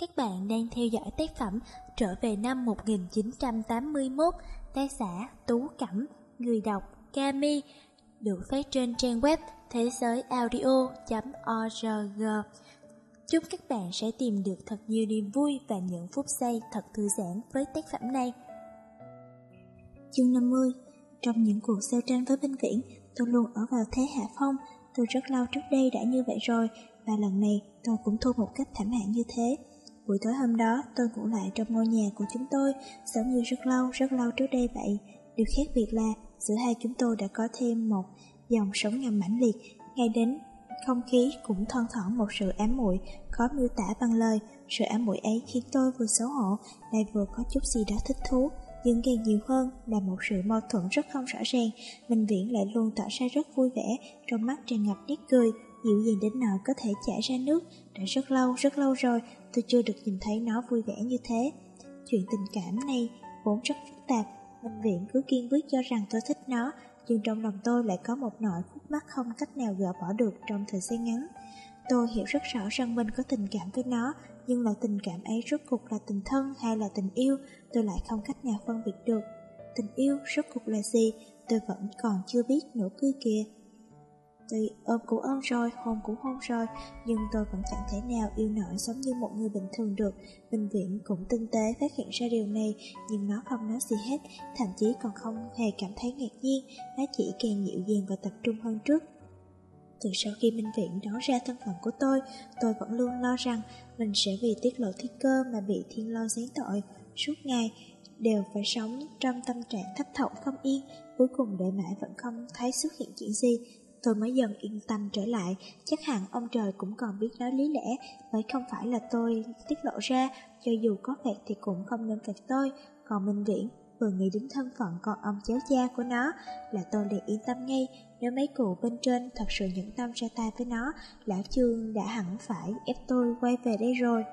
Các bạn đang theo dõi tác phẩm Trở về năm 1981, tác giả Tú Cẩm, người đọc Kami, được phát trên trang web thế giới audio.org. Chúc các bạn sẽ tìm được thật nhiều niềm vui và những phút giây thật thư giãn với tác phẩm này. Chương 50 Trong những cuộc giao tranh với Minh Viễn, tôi luôn ở vào thế hạ phong. Từ rất lâu trước đây đã như vậy rồi, và lần này tôi cũng thua một cách thảm hại như thế. Buổi tối hôm đó, tôi ngủ lại trong ngôi nhà của chúng tôi, giống như rất lâu, rất lâu trước đây vậy. Điều khác biệt là, giữa hai chúng tôi đã có thêm một dòng sống ngầm mãnh liệt, ngay đến không khí cũng thoang thoảng một sự ám muội khó miêu tả bằng lời. Sự ám muội ấy khiến tôi vừa xấu hổ, lại vừa có chút gì đó thích thú. Nhưng càng nhiều hơn là một sự mâu thuẫn rất không rõ ràng. Minh Viễn lại luôn tỏ ra rất vui vẻ, trong mắt tràn ngập nét cười, dịu dàng đến nỗi có thể chảy ra nước. Đã rất lâu, rất lâu rồi, tôi chưa được nhìn thấy nó vui vẻ như thế. Chuyện tình cảm này vốn rất phức tạp, Minh Viễn cứ kiên quyết cho rằng tôi thích nó, nhưng trong lòng tôi lại có một nỗi khúc mắc không cách nào gỡ bỏ được trong thời gian ngắn. Tôi hiểu rất rõ rằng mình có tình cảm với nó, nhưng là tình cảm ấy rốt cuộc là tình thân hay là tình yêu, tôi lại không cách nào phân biệt được. Tình yêu rốt cuộc là gì, tôi vẫn còn chưa biết nữa kia kìa. Tuy ôm cũng ôm rồi, hôn cũng hôn rồi, nhưng tôi vẫn chẳng thể nào yêu nổi giống như một người bình thường được. Bệnh viện cũng tinh tế phát hiện ra điều này, nhưng nó không nói gì hết, thậm chí còn không hề cảm thấy ngạc nhiên, nó chỉ càng dịu dàng và tập trung hơn trước. Từ sau khi Minh Viện nói ra thân phận của tôi, tôi vẫn luôn lo rằng mình sẽ vì tiết lộ thiên cơ mà bị thiên lo gián tội. Suốt ngày, đều phải sống trong tâm trạng thấp thỏm không yên, cuối cùng đợi mãi vẫn không thấy xuất hiện chuyện gì, Tôi mới dần yên tâm trở lại, chắc hẳn ông trời cũng còn biết nói lý lẽ, bởi không phải là tôi tiết lộ ra, cho dù có phạt thì cũng không nên phạt tôi. Còn Minh Viễn, vừa nghĩ đến thân phận con ông cháu cha của nó, là tôi liền yên tâm ngay, nếu mấy cụ bên trên thật sự nhẫn tâm ra tay với nó, lão Trương đã hẳn phải ép tôi quay về đây rồi.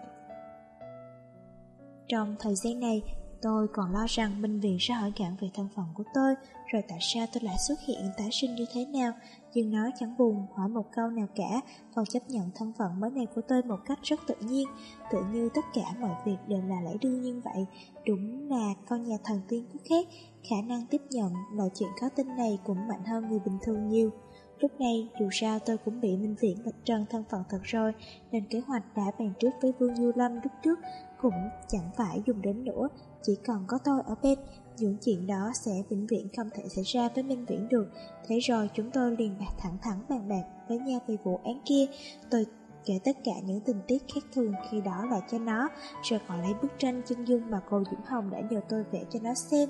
Trong thời gian này, Tôi còn lo rằng Minh Viện sẽ hỏi gặn về thân phận của tôi, rồi tại sao tôi lại xuất hiện tái sinh như thế nào, nhưng nó chẳng buồn hỏi một câu nào cả, còn chấp nhận thân phận mới này của tôi một cách rất tự nhiên, tự như tất cả mọi việc đều là lẽ đương nhiên vậy. Đúng là con nhà thần tiên quốc khác, khả năng tiếp nhận loại chuyện có tin này cũng mạnh hơn người bình thường nhiều. Lúc này, dù sao tôi cũng bị Minh Viện vạch trần thân phận thật rồi, nên kế hoạch đã bàn trước với Vương Du Lâm lúc trước cũng chẳng phải dùng đến nữa, chỉ còn có tôi ở bên, những chuyện đó sẽ vĩnh viễn không thể xảy ra với Minh Viễn được. Thế rồi chúng tôi liền bạc thẳng thắn bàn bạc với nhau về vụ án kia. Tôi kể tất cả những tình tiết khác thường khi đó lại cho nó, rồi còn lấy bức tranh chân dung mà cô Diễm Hồng đã nhờ tôi vẽ cho nó xem.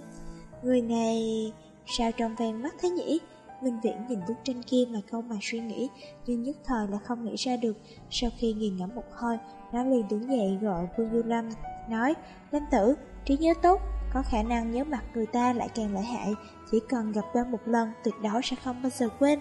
Người này... sao trong ven mắt thế nhỉ? Minh Viễn nhìn bức tranh kia mà câu mà suy nghĩ, nhưng nhất thời là không nghĩ ra được. Sau khi nghiền ngẫm một hơi, nó liền đứng dậy gọi Vương Du Lâm, nói, Lâm tử, trí nhớ tốt, có khả năng nhớ mặt người ta lại càng lợi hại, chỉ cần gặp qua một lần tuyệt đối sẽ không bao giờ quên.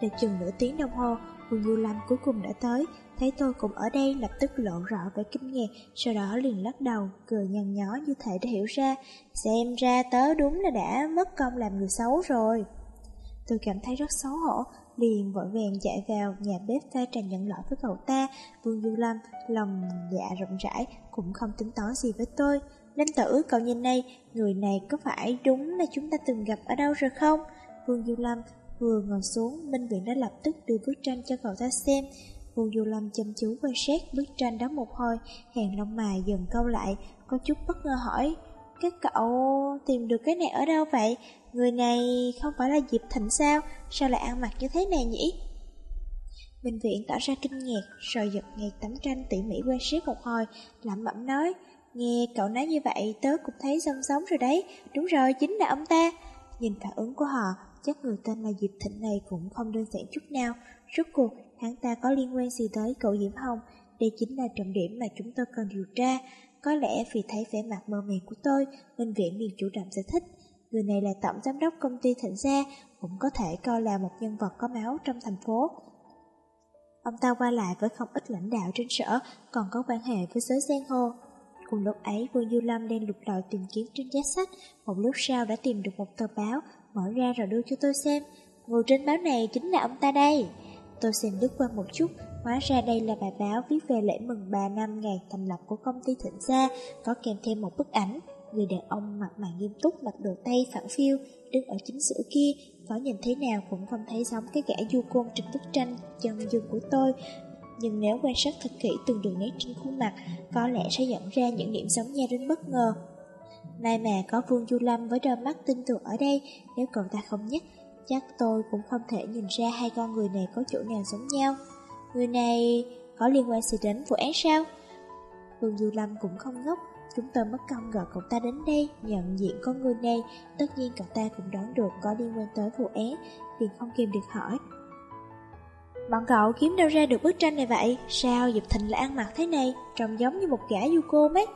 Để chừng nửa tiếng đồng hồ, Vương Du Lâm cuối cùng đã tới, thấy tôi cũng ở đây lập tức lộ rõ vẻ kinh ngạc, sau đó liền lắc đầu, cười nhăn nhó như thể đã hiểu ra, xem ra tớ đúng là đã mất công làm người xấu rồi. Tôi cảm thấy rất xấu hổ, liền vội vàng chạy vào nhà bếp pha trà nhận lỗi với cậu ta. Vương Du Lâm lòng dạ rộng rãi, cũng không tính toán gì với tôi. Lâm tử, cậu nhìn đây, người này có phải đúng là chúng ta từng gặp ở đâu rồi không? Vương Du Lâm vừa ngồi xuống, Minh Viện đã lập tức đưa bức tranh cho cậu ta xem. Vương Du Lâm chăm chú quan sát bức tranh đó một hồi, hàng lông mày dần câu lại, có chút bất ngờ hỏi. Các cậu tìm được cái này ở đâu vậy? Người này không phải là Diệp Thịnh sao? Sao lại ăn mặc như thế này nhỉ? Minh Viện tỏ ra kinh ngạc, rồi giật ngay tấm tranh tỉ mỉ quan sát một hồi, lẩm bẩm nói, nghe cậu nói như vậy tớ cũng thấy giống giống rồi đấy, đúng rồi, chính là ông ta. Nhìn phản ứng của họ, chắc người tên là Diệp Thịnh này cũng không đơn giản chút nào. Rốt cuộc, hắn ta có liên quan gì tới cậu Diễm Hồng, đây chính là trọng điểm mà chúng tôi cần điều tra. Có lẽ vì thấy vẻ mặt mơ màng của tôi, nên Viện liền chủ động giải thích. Người này là tổng giám đốc công ty Thịnh Gia, cũng có thể coi là một nhân vật có máu trong thành phố. Ông ta qua lại với không ít lãnh đạo trên sở, còn có quan hệ với giới giang hồ. Cùng lúc ấy, Vương Du Lâm đang lục lọi tìm kiếm trên giá sách, một lúc sau đã tìm được một tờ báo, mở ra rồi đưa cho tôi xem. Người trên báo này chính là ông ta đây. Tôi xem lướt qua một chút, Hóa ra đây là bài báo viết về lễ mừng 3 năm ngày thành lập của công ty Thịnh Gia, có kèm thêm một bức ảnh. Người đàn ông mặt mày nghiêm túc, mặc đồ tay phẳng phiu, đứng ở chính giữa kia, có nhìn thế nào cũng không thấy giống cái gã du côn trên bức tranh chân dung của tôi. Nhưng nếu quan sát thật kỹ từng đường nét trên khuôn mặt, có lẽ sẽ nhận ra những điểm giống nhau đến bất ngờ. May mà có Vương Du Lâm với đôi mắt tinh tường ở đây, nếu cậu ta không nhắc, chắc tôi cũng không thể nhìn ra hai con người này có chỗ nào giống nhau. Người này có liên quan gì đến vụ án sao? Vương Du Lâm cũng không ngốc, chúng tôi mất công gọi cậu ta đến đây, nhận diện con người này, tất nhiên cậu ta cũng đoán được có liên quan tới vụ án, liền không kìm được hỏi. Bọn cậu kiếm đâu ra được bức tranh này vậy? Sao Diệp Thịnh lại ăn mặc thế này, trông giống như một gã du cô mấy?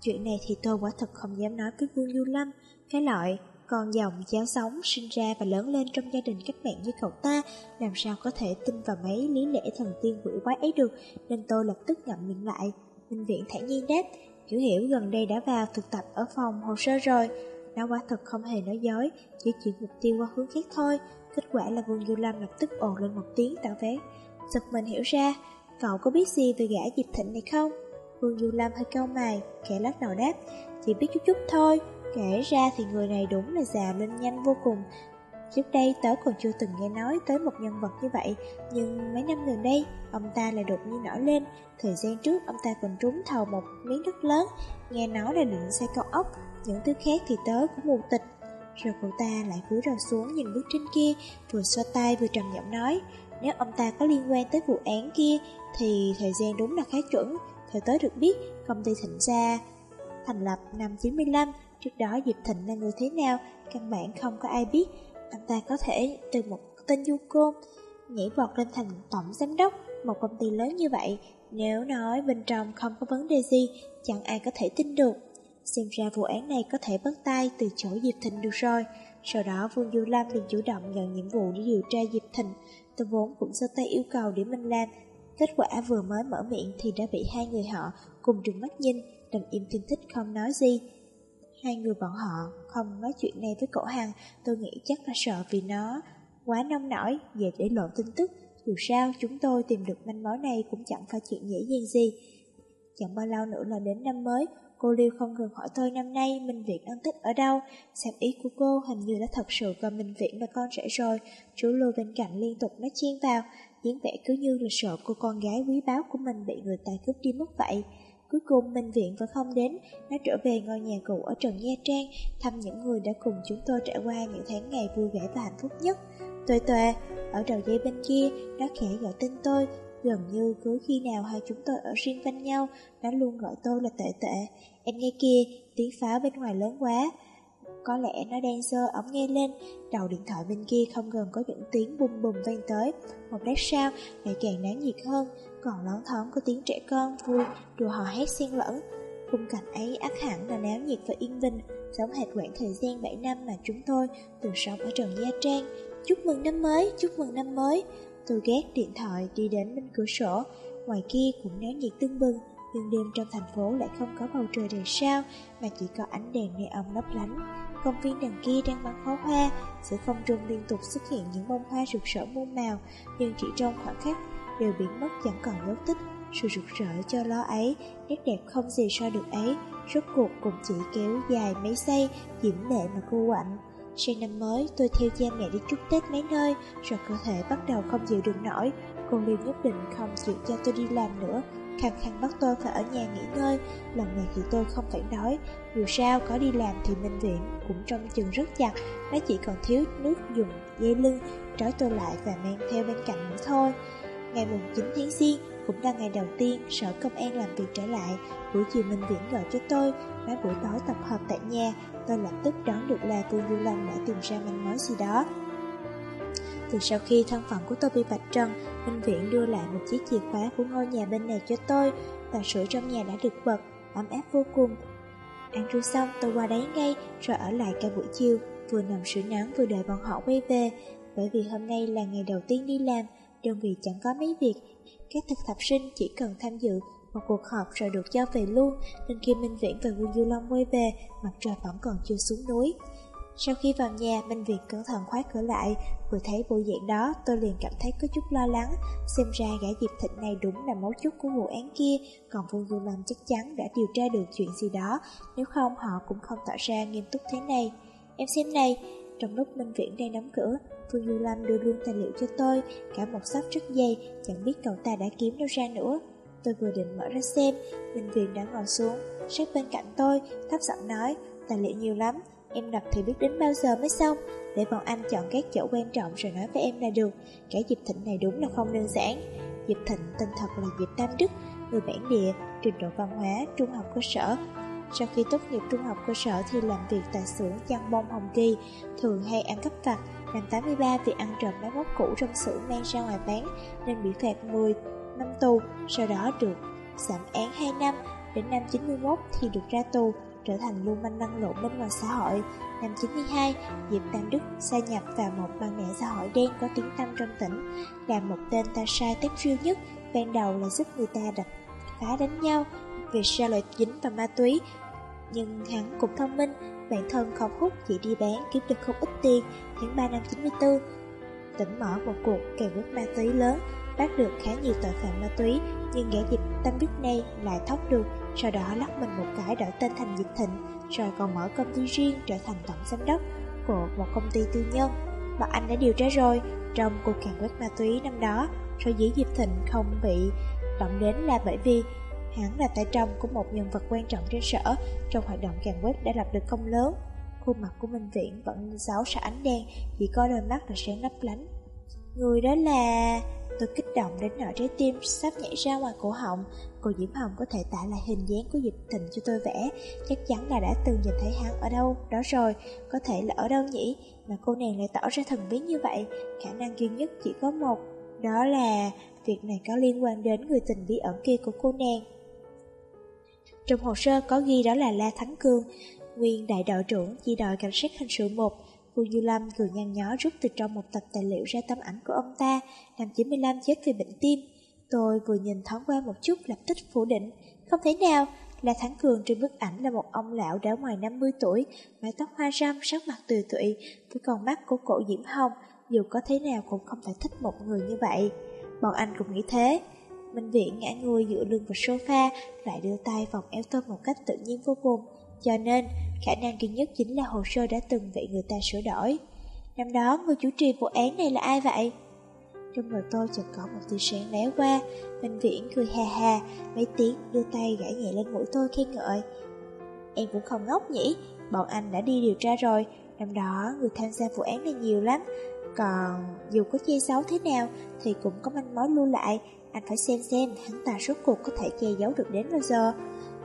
Chuyện này thì tôi quả thật không dám nói với Vương Du Lâm, cái loại con dòng cháu sống sinh ra và lớn lên trong gia đình cách mạng như cậu ta, làm sao có thể tin vào mấy lý lẽ thần tiên quỷ quái ấy được, nên tôi lập tức ngậm miệng lại. Minh viện thản nhiên đáp, Hiểu hiểu gần đây đã vào thực tập ở phòng hồ sơ rồi, nó quả thật không hề nói dối, chỉ chuyển mục tiêu qua hướng khác thôi. Kết quả là Vương Du Lâm lập tức ồn lên một tiếng tạo vé Giật mình hiểu ra, cậu có biết gì về gã Diệp Thịnh này không? Vương Du Lâm hơi cau mày, kẻ lắc đầu đáp, chỉ biết chút chút thôi. Kể ra thì người này đúng là già lên nhanh vô cùng. Trước đây tớ còn chưa từng nghe nói tới một nhân vật như vậy, Nhưng mấy năm gần đây, Ông ta lại đột nhiên nổi lên. Thời gian trước, ông ta còn trúng thầu một miếng đất lớn, Nghe nói là định xây cao ốc, Những thứ khác thì tớ cũng mù tịch Rồi cậu ta lại cúi đầu xuống nhìn bức tranh kia, Vừa xoa tay vừa trầm giọng nói, Nếu ông ta có liên quan tới vụ án kia, Thì thời gian đúng là khá chuẩn. Theo tớ được biết, Công ty Thịnh Gia thành lập năm 95 Trước đó Diệp Thịnh là người thế nào, Căn bản không có ai biết. Anh ta có thể từ một tên du côn Nhảy vọt lên thành tổng giám đốc Một công ty lớn như vậy. Nếu nói bên trong không có vấn đề gì, Chẳng ai có thể tin được. Xem ra vụ án này có thể bắt tay từ chỗ Diệp Thịnh được rồi. Sau đó, Vương Du Lam liền chủ động nhận nhiệm vụ để điều tra Diệp Thịnh. Tôi vốn cũng sơ tay yêu cầu để minh lam Kết quả vừa mới mở miệng thì đã bị hai người họ cùng trừng mắt nhìn, Đành im thiên thích không nói gì. Hai người bọn họ không nói chuyện này với cổ Hằng, tôi nghĩ chắc là sợ vì nó quá nông nổi, về để lộ tin tức. Dù sao, chúng tôi tìm được manh mối này cũng chẳng phải chuyện dễ dàng gì. Chẳng bao lâu nữa là đến năm mới, cô Liêu không ngừng hỏi tôi năm nay Minh Viện ăn Tết ở đâu. Xem ý của cô hình như đã thật sự coi Minh Viện và con rể rồi. Chú Lưu bên cạnh liên tục nói chen vào, dáng vẻ cứ như là sợ cô con gái quý báu của mình bị người ta cướp đi mất vậy. Cuối cùng Minh Viện vẫn không đến, nó trở về ngôi nhà cũ ở Trần Nha Trang, thăm những người đã cùng chúng tôi trải qua những tháng ngày vui vẻ và hạnh phúc nhất. Tuệ tuệ, ở đầu dây bên kia, nó khẽ gọi tên tôi, gần như cứ khi nào hai chúng tôi ở riêng bên nhau, nó luôn gọi tôi là tệ tệ. Em nghe kia, tiếng pháo bên ngoài lớn quá. Có lẽ nó đang sơ ống nghe lên, đầu điện thoại bên kia không gần có những tiếng bùm bùm vang tới. Một lát sau, lại càng náo nhiệt hơn, còn lón thón có tiếng trẻ con vui, đùa hò hét xen lẫn. Khung cảnh ấy ác hẳn là náo nhiệt và yên bình, giống hệt quãng thời gian 7 năm mà chúng tôi từng sống ở Trần Gia Trang. Chúc mừng năm mới, chúc mừng năm mới. Tôi ghét điện thoại đi đến bên cửa sổ, ngoài kia cũng náo nhiệt tưng bừng, nhưng đêm trong thành phố lại không có bầu trời đầy sao, mà chỉ có ánh đèn neon lấp lánh. Công viên đằng kia đang bắn pháo hoa, giữa không trung liên tục xuất hiện những bông hoa rực rỡ muôn màu, nhưng chỉ trong khoảng khắc đều biến mất chẳng còn dấu tích. Sự rực rỡ cho lo ấy, nét đẹp không gì so được ấy, rốt cuộc cũng chỉ kéo dài mấy giây, diễm lệ mà cô quạnh. Sang năm mới, tôi theo cha mẹ đi chúc Tết mấy nơi, rồi cơ thể bắt đầu không chịu được nổi. Cô Liêu nhất định không chịu cho tôi đi làm nữa, khăng khăng bắt tôi phải ở nhà nghỉ ngơi. Lần này thì tôi không phản đối, dù sao có đi làm thì Minh Viện cũng trong chừng rất chặt, nó chỉ còn thiếu nước dùng dây lưng, trói tôi lại và mang theo bên cạnh nữa thôi. Ngày mùng 9 tháng Giêng cũng là ngày đầu tiên sở công an làm việc trở lại. Buổi chiều Minh Viễn gọi cho tôi, nói buổi tối tập hợp tại nhà. Tôi lập tức đoán được là Vương Du Long đã tìm ra manh mối gì đó. Từ sau khi thân phận của tôi bị vạch trần, Minh Viễn đưa lại một chiếc chìa khóa của ngôi nhà bên này cho tôi. Và sữa trong nhà đã được bật, ấm áp vô cùng. Ăn trưa xong tôi qua đấy ngay, rồi ở lại cả buổi chiều, vừa nằm sửa nắng vừa đợi bọn họ quay về. Bởi vì hôm nay là ngày đầu tiên đi làm, đơn vị chẳng có mấy việc, các thực tập sinh chỉ cần tham dự một cuộc họp rồi được cho về luôn, nên khi Minh Viễn và Quân Du Long quay về, mặt trời vẫn còn chưa xuống núi. Sau khi vào nhà, Minh Viễn cẩn thận khóa cửa lại, vừa thấy bộ dạng đó, tôi liền cảm thấy có chút lo lắng, xem ra gã Diệp Thịnh này đúng là mấu chốt của vụ án kia, còn Vương Du Lâm chắc chắn đã điều tra được chuyện gì đó, nếu không họ cũng không tỏ ra nghiêm túc thế này. Em xem này, trong lúc Minh Viễn đang đóng cửa, Phương Du Lâm đưa luôn tài liệu cho tôi, cả một sắp rất dày, chẳng biết cậu ta đã kiếm đâu ra nữa. Tôi vừa định mở ra xem, Minh viện đã ngồi xuống, sát bên cạnh tôi, thấp giọng nói, tài liệu nhiều lắm, em đọc thì biết đến bao giờ mới xong, để bọn anh chọn các chỗ quan trọng rồi nói với em là được. Cái Diệp Thịnh này đúng là không đơn giản. Diệp Thịnh tên thật là Diệp Tam Đức, người bản địa, trình độ văn hóa, trung học cơ sở, sau khi tốt nghiệp trung học cơ sở thì làm việc tại xưởng chăn bông Hồng Kỳ, thường hay ăn cắp vặt. Năm 83 vì ăn trộm máy móc cũ trong xưởng mang ra ngoài bán nên bị phạt 10 năm tù, sau đó được giảm án 2 năm. Đến năm 91 thì được ra tù, trở thành lưu manh lăn lộn bên ngoài xã hội. Năm 92, Diệp Tam Đức gia nhập vào một băng đảng xã hội đen có tiếng tăm trong tỉnh, là một tên ta sai tép phiêu nhất, ban đầu là giúp người ta đập phá đánh nhau, về sao loại dính và ma túy Nhưng hắn cũng thông minh Bản thân không hút chỉ đi bán kiếm được không ít tiền. Tháng 3 năm 94 Tỉnh mở một cuộc kèo quét ma túy lớn, Bắt được khá nhiều tội phạm ma túy, Nhưng gã dịch tâm đức này lại thoát được. Sau đó lắc mình một cái đổi tên thành dịch thịnh, Rồi còn mở công ty riêng trở thành tổng giám đốc Của một công ty tư nhân. Mà anh đã điều tra rồi, Trong cuộc càn quét ma túy năm đó Sở dĩ Diệp Thịnh không bị động đến là bởi vì Hắn là tay trong của một nhân vật quan trọng trên sở. Trong hoạt động càng web đã lập được công lớn. Khuôn mặt của Minh Viễn vẫn giáo sợ ánh đen Chỉ có đôi mắt là sáng lấp lánh. Người đó là... Tôi kích động đến nỗi trái tim sắp nhảy ra ngoài cổ họng. Cô Diễm Hồng có thể tả lại hình dáng của Diệp Tình cho tôi vẽ. Chắc chắn là đã từng nhìn thấy hắn ở đâu đó rồi. Có thể là ở đâu nhỉ? Mà cô nàng lại tỏ ra thần bí như vậy. Khả năng duy nhất chỉ có một. Đó là việc này có liên quan đến người tình bí ẩn kia của cô nàng trong hồ sơ có ghi đó là La Thắng Cương, nguyên đại đội trưởng chi đội cảnh sát hình sự 1. Vu Du Lâm cười nhăn nhó rút từ trong một tập tài liệu ra tấm ảnh của ông ta, năm 95 chết vì bệnh tim. Tôi vừa nhìn thoáng qua một chút lập tức phủ định, không thể nào, La Thắng Cường trên bức ảnh là một ông lão đã ngoài 50 tuổi, mái tóc hoa râm, sắc mặt tùy tụy, với con mắt của cổ diễm hồng, dù có thế nào cũng không thể thích một người như vậy. Bọn anh cũng nghĩ thế. Minh Viễn ngã người dựa lưng vào sofa, lại đưa tay vòng eo tôi một cách tự nhiên vô cùng. Cho nên, khả năng duy nhất chính là hồ sơ đã từng bị người ta sửa đổi. Năm đó, người chủ trì vụ án này là ai vậy? Trong người tôi chợt có một tia sáng lóe qua, Minh Viễn cười hà hà, mấy tiếng đưa tay gãi nhẹ lên mũi tôi khen ngợi. Em cũng không ngốc nhỉ, bọn anh đã đi điều tra rồi, năm đó người tham gia vụ án này nhiều lắm, còn dù có che giấu thế nào thì cũng có manh mối lưu lại, anh phải xem xem hắn ta rốt cuộc có thể che giấu được đến bao giờ.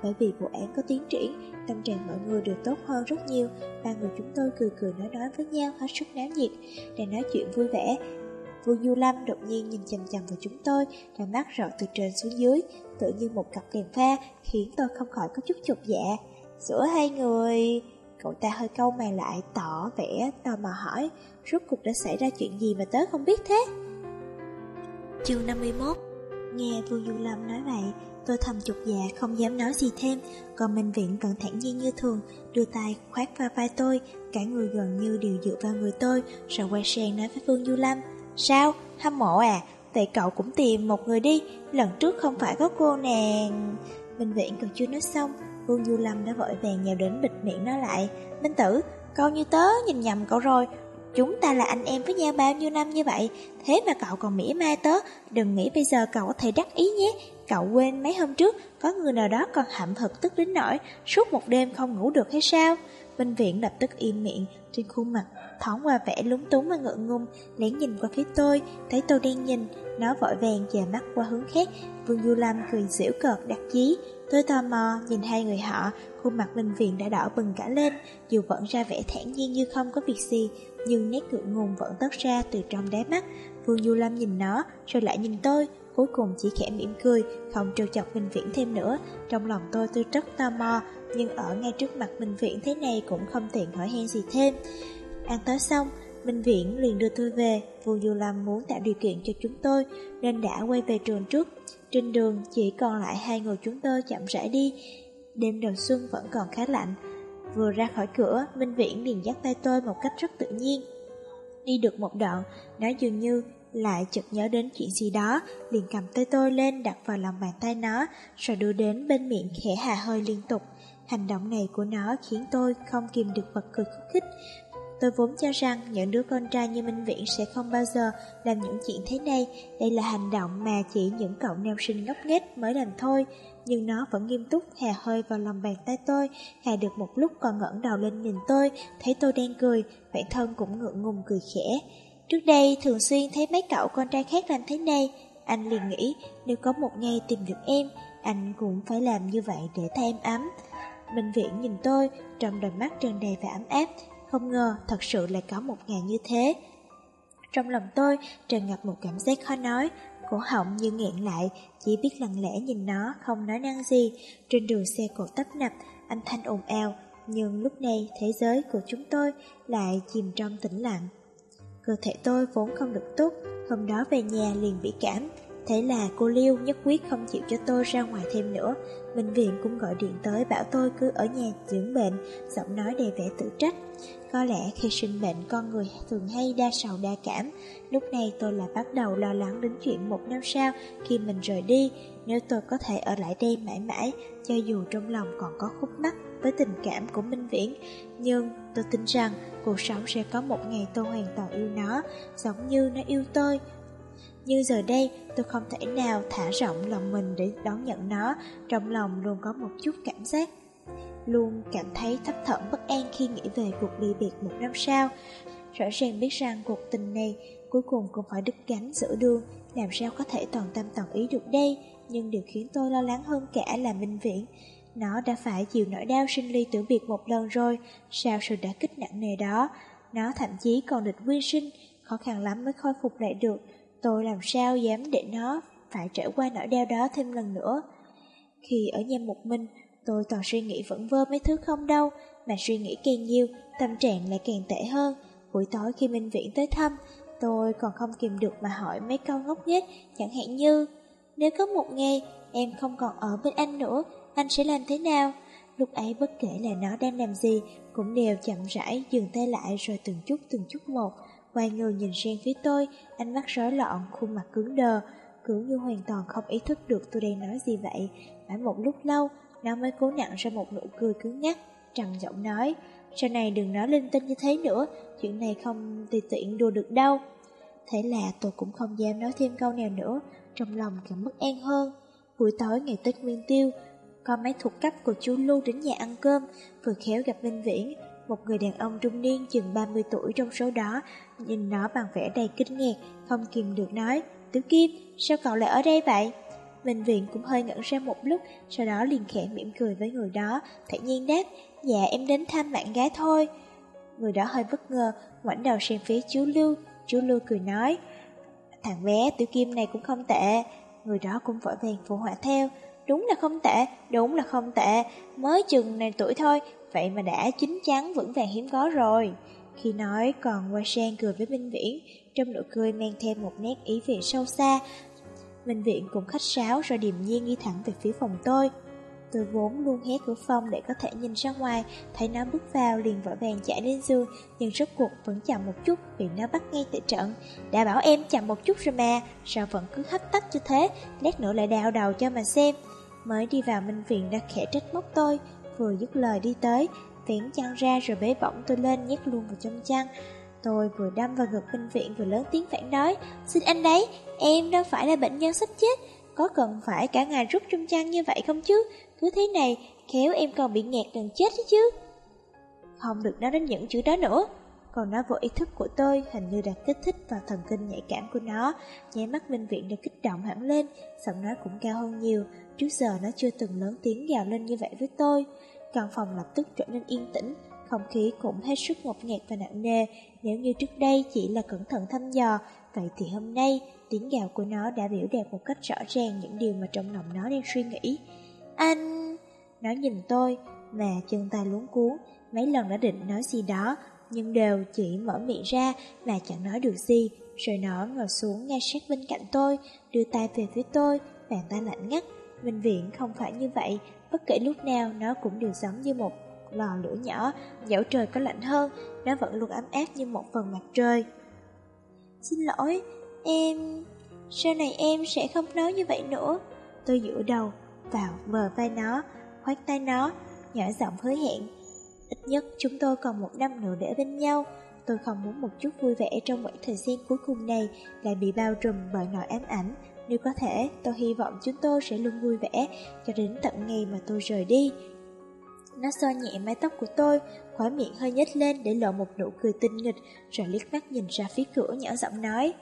Bởi vì vụ án có tiến triển, Tâm trạng mọi người đều tốt hơn rất nhiều. Ba người chúng tôi cười cười nói nói với nhau Hết sức náo nhiệt Đang nói chuyện vui vẻ. Vua Du Lâm đột nhiên nhìn chầm chầm vào chúng tôi, Đôi mắt rọi từ trên xuống dưới, Tự như một cặp đèn pha, Khiến tôi không khỏi có chút chột dạ. Giữa hai người, Cậu ta hơi câu mày lại, tỏ vẻ tò mò hỏi, Rốt cuộc đã xảy ra chuyện gì mà tớ không biết thế? Chương 51 Nghe Vương Du Lâm nói vậy, tôi thầm chục dạ không dám nói gì thêm, còn Minh Viện vẫn thản nhiên như thường, đưa tay khoát vào vai tôi, cả người gần như đều dựa vào người tôi, rồi quay sang nói với Vương Du Lâm. Sao? Hâm mộ à? Vậy cậu cũng tìm một người đi, lần trước không phải có cô nàng... Minh Viện còn chưa nói xong, Vương Du Lâm đã vội vàng nhào đến bịt miệng nó lại. Minh Tử, câu như tớ nhìn nhầm cậu rồi, Chúng ta là anh em với nhau bao nhiêu năm như vậy? Thế mà cậu còn mỉa mai tớ. Đừng nghĩ bây giờ cậu có thể đắc ý nhé. Cậu quên mấy hôm trước, Có người nào đó còn hậm hực tức đến nỗi Suốt một đêm không ngủ được hay sao? Minh viện lập tức im miệng Trên khuôn mặt thoáng qua vẻ lúng túng và ngượng ngùng. Lén nhìn qua phía tôi, Thấy tôi đang nhìn. Nó vội vàng chà mắt qua hướng khác. Vương Du Lâm cười giễu cợt đặc chí. Tôi tò mò nhìn hai người họ. Khuôn mặt Minh viện đã đỏ bừng cả lên. Dù vẫn ra vẻ thản nhiên như không có việc gì nhưng nét ngượng ngùng vẫn tất ra từ trong đáy mắt. Vương Du Lâm nhìn nó, rồi lại nhìn tôi, cuối cùng chỉ khẽ mỉm cười, không trêu chọc Minh Viễn thêm nữa. Trong lòng tôi tôi rất tò mò, nhưng ở ngay trước mặt Minh Viễn thế này cũng không tiện hỏi han gì thêm. Ăn tối xong, Minh Viễn liền đưa tôi về, Vương Du Lâm muốn tạo điều kiện cho chúng tôi, nên đã quay về trường trước. Trên đường chỉ còn lại hai người chúng tôi chậm rãi đi. Đêm đầu xuân vẫn còn khá lạnh, Vừa ra khỏi cửa, Minh Viễn liền dắt tay tôi một cách rất tự nhiên. Đi được một đoạn, nó dường như lại chợt nhớ đến chuyện gì đó, liền cầm tay tôi lên đặt vào lòng bàn tay nó, rồi đưa đến bên miệng khẽ hà hơi liên tục. Hành động này của nó khiến tôi không kìm được bật cười khúc khích. Tôi vốn cho rằng những đứa con trai như Minh Viễn sẽ không bao giờ làm những chuyện thế này. Đây là hành động mà chỉ những cậu neo sinh ngốc nghếch mới làm thôi. Nhưng nó vẫn nghiêm túc hà hơi vào lòng bàn tay tôi, hà được một lúc còn ngẩng đầu lên nhìn tôi, thấy tôi đang cười, bản thân cũng ngượng ngùng cười khẽ. Trước đây thường xuyên thấy mấy cậu con trai khác làm thế này, anh liền nghĩ nếu có một ngày tìm được em, anh cũng phải làm như vậy để thay em ấm. Minh Viễn nhìn tôi, trong đôi mắt tràn đầy và ấm áp, không ngờ thật sự lại có một ngày như thế. Trong lòng tôi tràn ngập một cảm giác khó nói, cổ họng như nghẹn lại, chỉ biết lặng lẽ nhìn nó, không nói năng gì. Trên đường xe cộ tấp nập, âm thanh ồn ào, nhưng lúc này thế giới của chúng tôi lại chìm trong tĩnh lặng. Cơ thể tôi vốn không được tốt, hôm đó về nhà liền bị cảm. Thế là cô Liêu nhất quyết không chịu cho tôi ra ngoài thêm nữa. Bệnh viện cũng gọi điện tới bảo tôi cứ ở nhà dưỡng bệnh, giọng nói đầy vẻ tự trách. Có lẽ khi sinh bệnh con người thường hay đa sầu đa cảm, Lúc này tôi lại bắt đầu lo lắng đến chuyện một năm sau khi mình rời đi. Nếu tôi có thể ở lại đây mãi mãi, Cho dù trong lòng còn có khúc mắc với tình cảm của Minh Viễn, Nhưng tôi tin rằng cuộc sống sẽ có một ngày tôi hoàn toàn yêu nó, Giống như nó yêu tôi. Nhưng giờ đây, tôi không thể nào thả rộng lòng mình để đón nhận nó, Trong lòng luôn có một chút cảm giác. Luôn cảm thấy thấp thỏm bất an khi nghĩ về cuộc ly biệt một năm sau. Rõ ràng biết rằng cuộc tình này cuối cùng cũng phải đứt gánh giữa đường. Làm sao có thể toàn tâm toàn ý được đây? Nhưng điều khiến tôi lo lắng hơn cả là Minh Viễn. Nó đã phải chịu nỗi đau sinh ly tử biệt một lần rồi. Sao sự đã kích nặng nề đó? Nó thậm chí còn định quyên sinh. Khó khăn lắm mới khôi phục lại được. Tôi làm sao dám để nó phải trải qua nỗi đau đó thêm lần nữa? Khi ở nhà một mình Tôi toàn suy nghĩ vẫn vơ mấy thứ không đâu, mà suy nghĩ càng nhiều, tâm trạng lại càng tệ hơn. Buổi tối khi Minh Viễn tới thăm, tôi còn không kìm được mà hỏi mấy câu ngốc nghếch, chẳng hạn như Nếu có một ngày em không còn ở bên anh nữa, anh sẽ làm thế nào? Lúc ấy bất kể là nó đang làm gì, cũng đều chậm rãi dừng tay lại rồi từng chút từng chút một. Quay người nhìn sang phía tôi, ánh mắt rối loạn, khuôn mặt cứng đờ, cứ như hoàn toàn không ý thức được tôi đang nói gì vậy. Mãi một lúc lâu, nó mới cố nặng ra một nụ cười cứng nhắc, trầm giọng nói, sau này đừng nói linh tinh như thế nữa, chuyện này không tùy tiện đùa được đâu. Thế là tôi cũng không dám nói thêm câu nào nữa, trong lòng càng bất an hơn. Buổi tối ngày Tết Nguyên Tiêu, con mấy thuộc cấp của chú Lưu đến nhà ăn cơm, vừa khéo gặp Minh Viễn, một người đàn ông trung niên chừng 30 tuổi trong số đó, nhìn nó bằng vẻ đầy kinh ngạc, không kìm được nói, Tiểu Kim, sao cậu lại ở đây vậy? Minh Viện cũng hơi ngẩn ra một lúc, sau đó liền khẽ mỉm cười với người đó, thản nhiên đáp, dạ em đến thăm bạn gái thôi. Người đó hơi bất ngờ, ngoảnh đầu xem phía chú Lưu, chú Lưu cười nói, thằng bé tiểu kim này cũng không tệ. Người đó cũng vội vàng phụ họa theo, đúng là không tệ, đúng là không tệ, mới chừng này tuổi thôi, vậy mà đã chín chắn vững vàng hiếm có rồi. Khi nói còn quay sang cười với Minh Viễn, trong nụ cười mang thêm một nét ý vị sâu xa, Minh Viện cũng khách sáo rồi điềm nhiên đi thẳng về phía phòng tôi. Tôi vốn luôn hé cửa phòng để có thể nhìn ra ngoài, thấy nó bước vào liền vội vàng chạy lên giường, nhưng rốt cuộc vẫn chậm một chút vì nó bắt ngay tại trận. Đã bảo em chậm một chút rồi mà, sao vẫn cứ hấp tấp như thế, lát nữa lại đào đầu cho mà xem. Mới đi vào Minh Viện đã khẽ trách móc tôi, vừa dứt lời đi tới, vén chăn ra rồi bế bỏng tôi lên nhét luôn vào trong chăn. Tôi vừa đâm vào ngực bệnh Viện vừa lớn tiếng phản nói Xin anh đấy, em đâu phải là bệnh nhân sắp chết Có cần phải cả ngày rút trong chăn như vậy không chứ? Cứ thế này, khéo em còn bị nghẹt gần chết chứ. Không được nói đến những chữ đó nữa. Còn nói vô ý thức của tôi hình như đã kích thích vào thần kinh nhạy cảm của nó. Nháy mắt Minh Viện đã kích động hẳn lên Giọng nói cũng cao hơn nhiều. Trước giờ nó chưa từng lớn tiếng gào lên như vậy với tôi. Căn phòng lập tức trở nên yên tĩnh không khí cũng hết sức ngột ngạt và nặng nề, nếu như trước đây chỉ là cẩn thận thăm dò, vậy thì hôm nay tiếng gào của nó đã biểu đạt một cách rõ ràng những điều mà trong lòng nó đang suy nghĩ. Anh... Nó nhìn tôi, mà chân tay luống cuốn, mấy lần đã định nói gì đó, nhưng đều chỉ mở miệng ra mà chẳng nói được gì. Rồi nó ngồi xuống ngay sát bên cạnh tôi, đưa tay về phía tôi, bàn tay lạnh ngắt. bệnh viện không phải như vậy, bất kể lúc nào nó cũng đều giống như một lò lửa nhỏ, dẫu trời có lạnh hơn, nó vẫn luôn ấm áp như một phần mặt trời. Xin lỗi, em... Sau này em sẽ không nói như vậy nữa. Tôi dựa đầu vào bờ vai nó, khoát tay nó, nhỏ giọng hứa hẹn. Ít nhất chúng tôi còn một năm nữa để bên nhau. Tôi không muốn một chút vui vẻ trong quãng thời gian cuối cùng này lại bị bao trùm bởi nỗi ám ảnh. Nếu có thể, tôi hy vọng chúng tôi sẽ luôn vui vẻ cho đến tận ngày mà tôi rời đi. Nó xoa nhẹ mái tóc của tôi, khóe miệng hơi nhếch lên để lộ một nụ cười tinh nghịch, rồi liếc mắt nhìn ra phía cửa nhỏ giọng nói.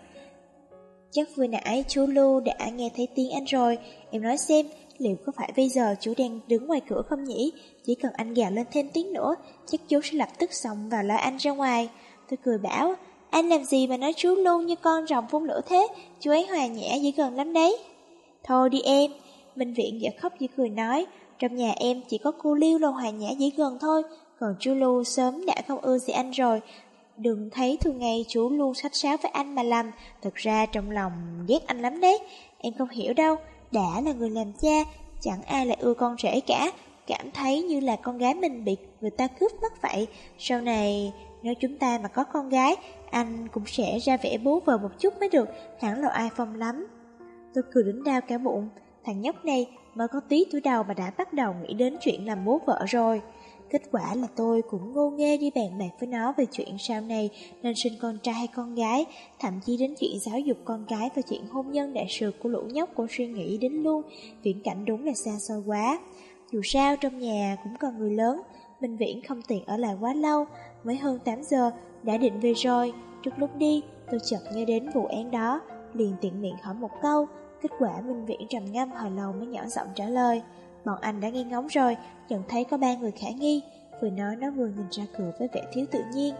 Chắc vừa nãy chú Lưu đã nghe thấy tiếng anh rồi, em nói xem, liệu có phải bây giờ chú đang đứng ngoài cửa không nhỉ? Chỉ cần anh gào lên thêm tiếng nữa, chắc chú sẽ lập tức xông vào lôi anh ra ngoài. Tôi cười bảo, anh làm gì mà nói chú Lưu như con rồng phun lửa thế, chú ấy hòa nhã dễ gần lắm đấy. Thôi đi em, Minh Viện giả khóc dễ cười nói, trong nhà em chỉ có cô Liêu là hòa nhã dễ gần thôi, còn chú Lưu sớm đã không ưa gì anh rồi. Đừng thấy thường ngày chú luôn sách sáo với anh mà làm, thật ra trong lòng ghét anh lắm đấy. Em không hiểu đâu, đã là người làm cha, chẳng ai lại ưa con rể cả, cảm thấy như là con gái mình bị người ta cướp mất vậy. Sau này, nếu chúng ta mà có con gái, anh cũng sẽ ra vẻ bố vợ một chút mới được, hẳn là ai phong lắm. Tôi cười đến đau cả bụng, thằng nhóc này mới có tí tuổi đầu mà đã bắt đầu nghĩ đến chuyện làm bố vợ rồi. Kết quả là tôi cũng ngô nghê đi bàn bạc với nó về chuyện sau này nên sinh con trai hay con gái, thậm chí đến chuyện giáo dục con cái và chuyện hôn nhân đại sự của lũ nhóc cũng suy nghĩ đến luôn, viễn cảnh đúng là xa xôi quá. Dù sao trong nhà cũng còn người lớn, Minh Viễn không tiện ở lại quá lâu, mới hơn 8 giờ, đã định về rồi. Trước lúc đi, tôi chợt nhớ đến vụ án đó, liền tiện miệng hỏi một câu, kết quả Minh Viễn trầm ngâm hồi lâu mới nhỏ giọng trả lời. Bọn anh đã nghe ngóng rồi, nhận thấy có ba người khả nghi, vừa nói nó vừa nhìn ra cửa với vẻ thiếu tự nhiên.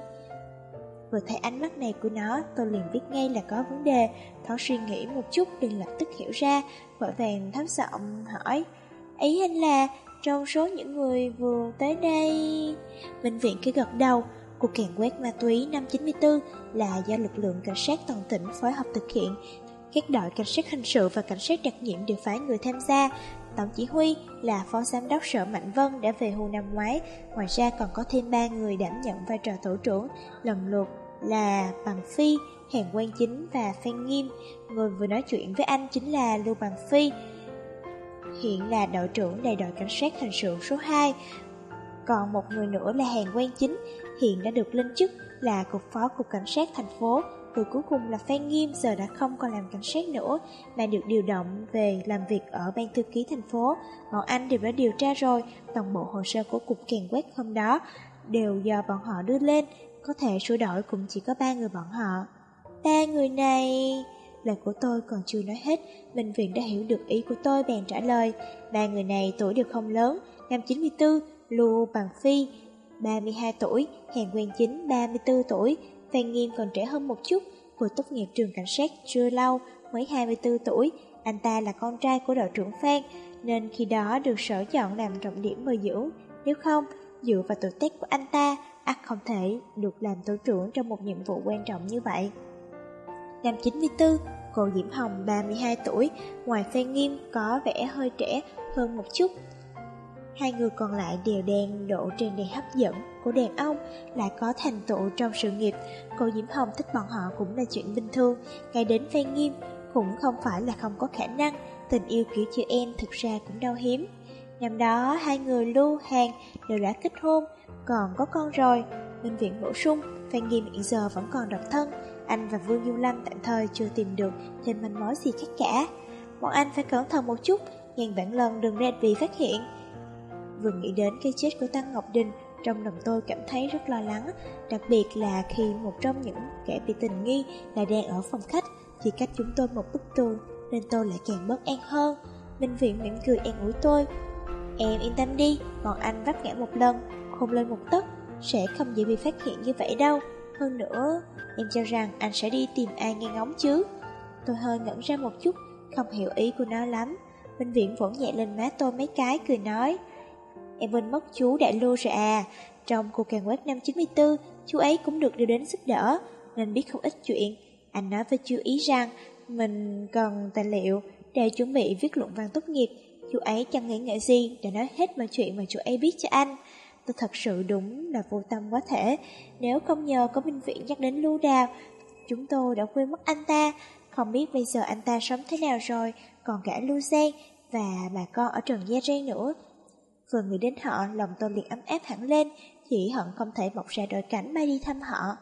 Vừa thấy ánh mắt này của nó, tôi liền biết ngay là có vấn đề, thoáng suy nghĩ một chút liền lập tức hiểu ra, vội vàng thấp giọng hỏi, ý anh là trong số những người vừa tới đây... Bệnh viện cứ gật đầu, cuộc càn quét ma túy năm 94 là do lực lượng cảnh sát toàn tỉnh phối hợp thực hiện. Các đội cảnh sát hình sự và cảnh sát đặc nhiệm đều phái người tham gia. Tổng chỉ huy là phó giám đốc sở Mạnh Vân đã về hưu năm ngoái. Ngoài ra còn có thêm ba người đảm nhận vai trò tổ trưởng, lần lượt là Bằng Phi, Hàn Quang Chính và Phan Nghiêm. Người vừa nói chuyện với anh chính là Lưu Bằng Phi hiện là đội trưởng đại đội cảnh sát hình sự số 2. Còn một người nữa là Hàng Quang Chính, hiện đã được lên chức là cục phó cục cảnh sát thành phố. Rồi cuối cùng là Phan Nghiêm giờ đã không còn làm cảnh sát nữa, mà được điều động về làm việc ở ban thư ký thành phố. Bọn anh đều đã điều tra rồi, toàn bộ hồ sơ của cục càng quét hôm đó đều do bọn họ đưa lên, có thể sửa đổi cũng chỉ có ba người bọn họ. Ba người này... Lời của tôi còn chưa nói hết, bệnh viện đã hiểu được ý của tôi bèn trả lời. Ba người này tuổi đều không lớn, năm 94, Lưu Bằng Phi, 32 tuổi, Hàn nguyên Chính, 34 tuổi, Phan Nghiêm còn trẻ hơn một chút, vừa tốt nghiệp trường cảnh sát chưa lâu, mới 24 tuổi. Anh ta là con trai của đội trưởng Phan, nên khi đó được sở chọn làm trọng điểm bồi dưỡng. Nếu không, dựa vào tuổi tác của anh ta, ắt không thể được làm tổ trưởng trong một nhiệm vụ quan trọng như vậy. Năm 94, cô Diễm Hồng 32 tuổi, ngoài Phan Nghiêm có vẻ hơi trẻ hơn một chút. Hai người còn lại đều đang độ trên đèn hấp dẫn của đàn ông, lại có thành tựu trong sự nghiệp. Cô Diễm Hồng thích bọn họ cũng là chuyện bình thường, ngay đến Phan Nghiêm cũng không phải là không có khả năng, tình yêu kiểu chữ em thực ra cũng đau hiếm. Năm đó, hai người Lưu, Hàng đều đã kết hôn, còn có con rồi. Bệnh viện bổ sung, Phan Nghiêm hiện giờ vẫn còn độc thân, anh và Vương Du Lâm tạm thời chưa tìm được thêm manh mối gì khác cả. Bọn anh phải cẩn thận một chút, ngàn vạn lần đừng ra bị phát hiện. Vừa nghĩ đến cái chết của Tăng Ngọc Đình, trong lòng tôi cảm thấy rất lo lắng, đặc biệt là khi một trong những kẻ bị tình nghi là đang ở phòng khách, chỉ cách chúng tôi một bức tường, nên tôi lại càng bất an hơn. Minh Viện mỉm cười an ủi tôi. Em yên tâm đi, bọn anh vấp ngã một lần, không lên một tấc, sẽ không dễ bị phát hiện như vậy đâu. Hơn nữa, em cho rằng anh sẽ đi tìm ai nghe ngóng chứ. Tôi hơi ngẩn ra một chút, không hiểu ý của nó lắm. Minh Viện vỗ nhẹ lên má tôi mấy cái, cười nói em quên mất chú Đại Lô rồi à. Trong cuộc càng quét năm 94, chú ấy cũng được đưa đến giúp đỡ, nên biết không ít chuyện. Anh nói với chú ý rằng mình cần tài liệu để chuẩn bị viết luận văn tốt nghiệp. Chú ấy chẳng nghĩ ngợi gì để nói hết mọi chuyện mà chú ấy biết cho anh. Tôi thật sự đúng là vô tâm quá thể. Nếu không nhờ có minh viện nhắc đến lưu đào, chúng tôi đã quên mất anh ta. Không biết bây giờ anh ta sống thế nào rồi, còn cả lưu Giang và bà con ở Trần Gia Rai nữa. Vừa nghĩ đến họ, lòng tôi liền ấm áp hẳn lên, chỉ hận không thể mọc ra đôi cánh bay đi thăm họ.